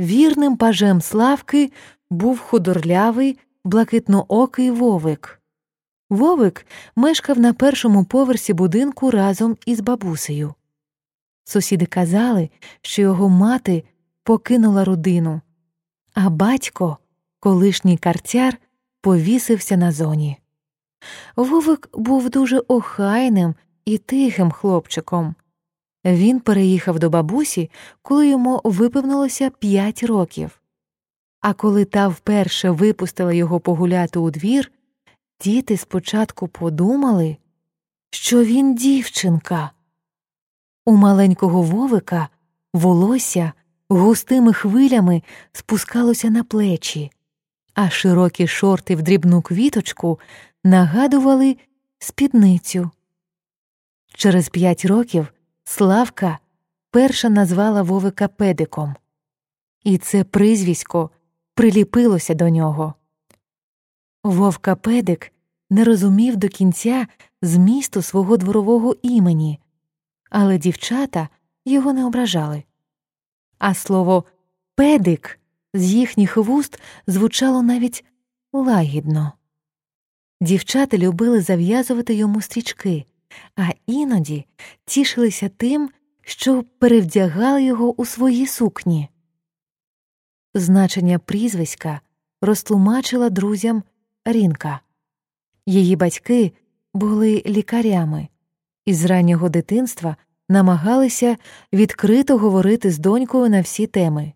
Вірним пажем Славки був худорлявий, блакитноокий вовик. Вовик мешкав на першому поверсі будинку разом із бабусею. Сусіди казали, що його мати покинула родину, а батько, колишній карцяр, повісився на зоні. Вовик був дуже охайним і тихим хлопчиком. Він переїхав до бабусі, коли йому виповнилося п'ять років. А коли та вперше випустила його погуляти у двір, діти спочатку подумали, що він дівчинка. У маленького вовика волосся густими хвилями спускалося на плечі, а широкі шорти в дрібну квіточку нагадували спідницю. Через п'ять років Славка перша назвала Вовика педиком, і це прізвисько приліпилося до нього. Вовка Педик не розумів до кінця змісту свого дворового імені, але дівчата його не ображали. А слово педик з їхніх вуст звучало навіть лагідно. Дівчата любили зав'язувати йому стрічки, а іноді тішилися тим, що перевдягали його у свої сукні. Значення прізвиська розтлумачила друзям Рінка. Її батьки були лікарями і з раннього дитинства намагалися відкрито говорити з донькою на всі теми.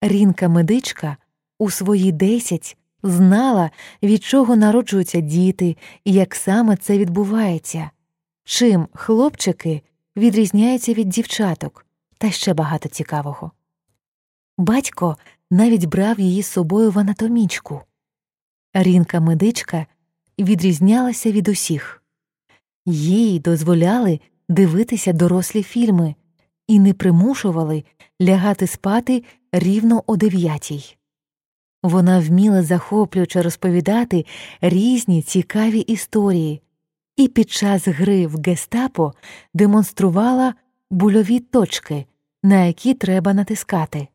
Рінка медичка у свої десять знала, від чого народжуються діти і як саме це відбувається, чим хлопчики відрізняються від дівчаток та ще багато цікавого. Батько навіть брав її з собою в анатомічку. Рінка медичка відрізнялася від усіх, їй дозволяли дивитися дорослі фільми і не примушували лягати спати рівно о дев'ятій. Вона вміла захоплююче розповідати різні цікаві історії і під час гри в гестапо демонструвала бульові точки, на які треба натискати.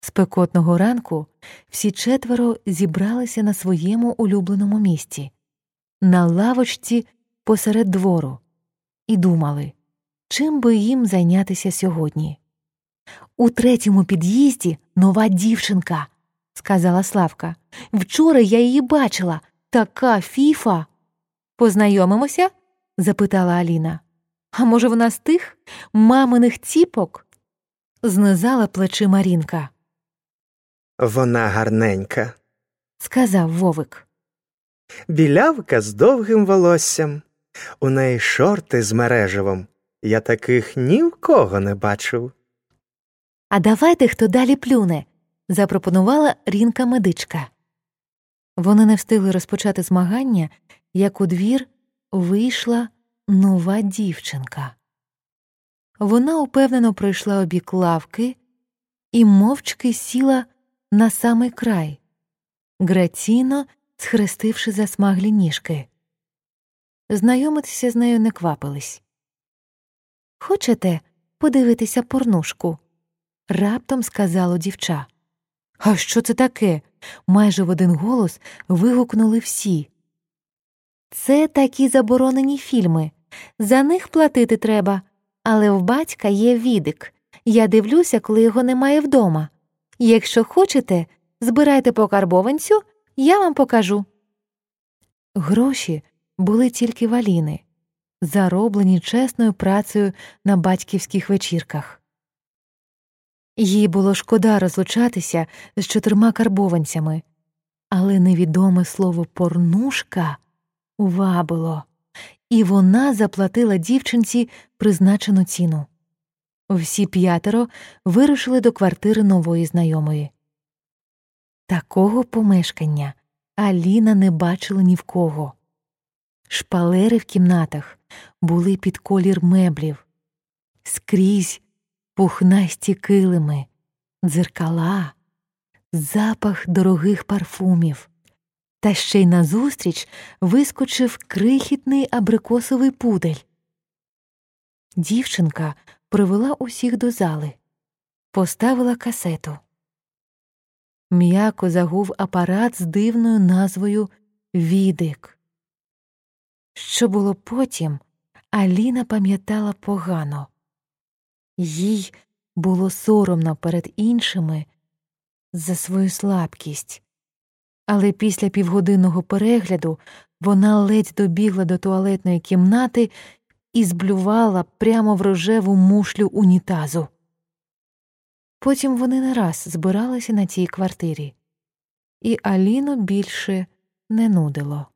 Спекотного ранку всі четверо зібралися на своєму улюбленому місці, на лавочці посеред двору, і думали, чим би їм зайнятися сьогодні. У третьому під'їзді нова дівчинка, сказала Славка. Вчора я її бачила. Така фіфа. Познайомимося? запитала Аліна. А може, вона з тих маминих ціпок? знизала плечи Марінка. Вона гарненька, сказав Вовик. Білявка з довгим волоссям. У неї шорти з мереживом. Я таких ні в кого не бачив. А давайте хто далі плюне, запропонувала рінка медичка. Вони не встигли розпочати змагання, як у двір вийшла нова дівчинка. Вона упевнено пройшла обік лавки і мовчки сіла на самий край, граційно схрестивши засмаглі ніжки. Знайомитися з нею не квапились. Хочете подивитися порнушку? раптом сказало дівча. А що це таке? майже в один голос вигукнули всі. Це такі заборонені фільми. За них платити треба, але в батька є відик. Я дивлюся, коли його немає вдома. Якщо хочете, збирайте по карбованцю, я вам покажу. Гроші були тільки валіни, зароблені чесною працею на батьківських вечірках. Їй було шкода розлучатися з чотирма карбованцями, але невідоме слово порнушка вабило, і вона заплатила дівчинці призначену ціну. Всі п'ятеро вирушили до квартири нової знайомої. Такого помешкання Аліна не бачила ні в кого. Шпалери в кімнатах були під колір меблів, скрізь пухнасті килими, дзеркала, запах дорогих парфумів. Та ще й назустріч вискочив крихітний абрикосовий пудель. Дівчинка привела усіх до зали. поставила касету. М'яко загув апарат з дивною назвою Відик. Що було потім, Аліна пам'ятала погано. Їй було соромно перед іншими за свою слабкість, але після півгодинного перегляду вона ледь добігла до туалетної кімнати і зблювала прямо в рожеву мушлю унітазу. Потім вони не раз збиралися на цій квартирі, і Аліну більше не нудило.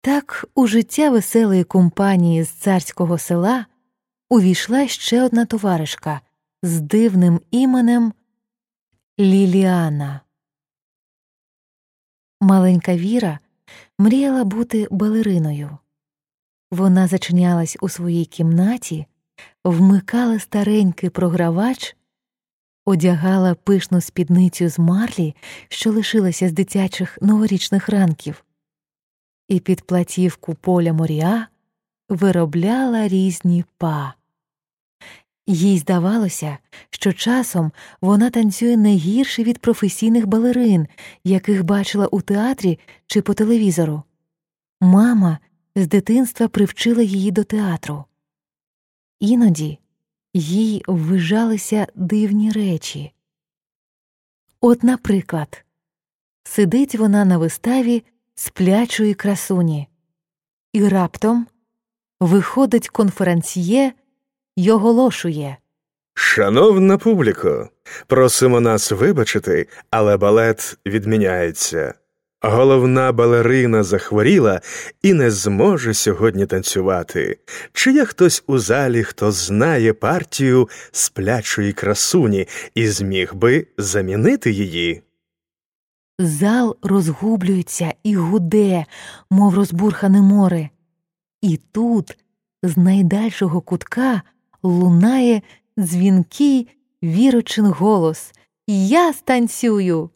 Так у життя веселої компанії з царського села увійшла ще одна товаришка з дивним іменем Ліліана. Маленька Віра мріяла бути балериною. Вона зачинялась у своїй кімнаті, вмикала старенький програвач, одягала пишну спідницю з марлі, що лишилася з дитячих новорічних ранків, і під платівку поля моря виробляла різні па. Їй здавалося, що часом вона танцює не гірше від професійних балерин, яких бачила у театрі чи по телевізору. Мама з дитинства привчила її до театру. Іноді їй ввижалися дивні речі. От, наприклад, сидить вона на виставі сплячої красуні, і раптом виходить конференціє й оголошує Шановна публіко, просимо нас вибачити, але балет відміняється. Головна балерина захворіла і не зможе сьогодні танцювати. Чи є хтось у залі, хто знає партію сплячої красуні і зміг би замінити її? Зал розгублюється і гуде, мов розбурхане море. І тут, з найдальшого кутка, лунає дзвінкий вірочин голос Я станцюю.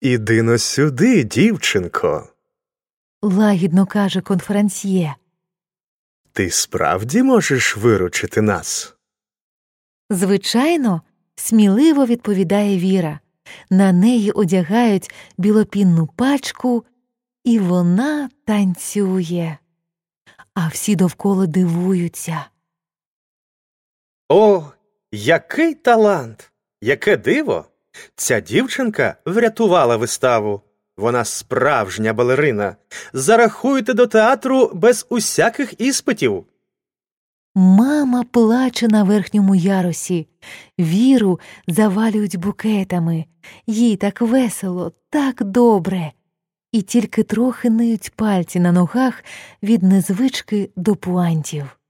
Іди но сюди, дівчинко. лагідно каже конферансьє. Ти справді можеш виручити нас? Звичайно, сміливо відповідає Віра. На неї одягають білопінну пачку, і вона танцює. А всі довкола дивуються. О, який талант! Яке диво! Ця дівчинка врятувала виставу. Вона справжня балерина. Зарахуйте до театру без усяких іспитів. Мама плаче на верхньому ярусі, віру завалюють букетами, їй так весело, так добре, і тільки трохи ниють пальці на ногах від незвички до пуантів.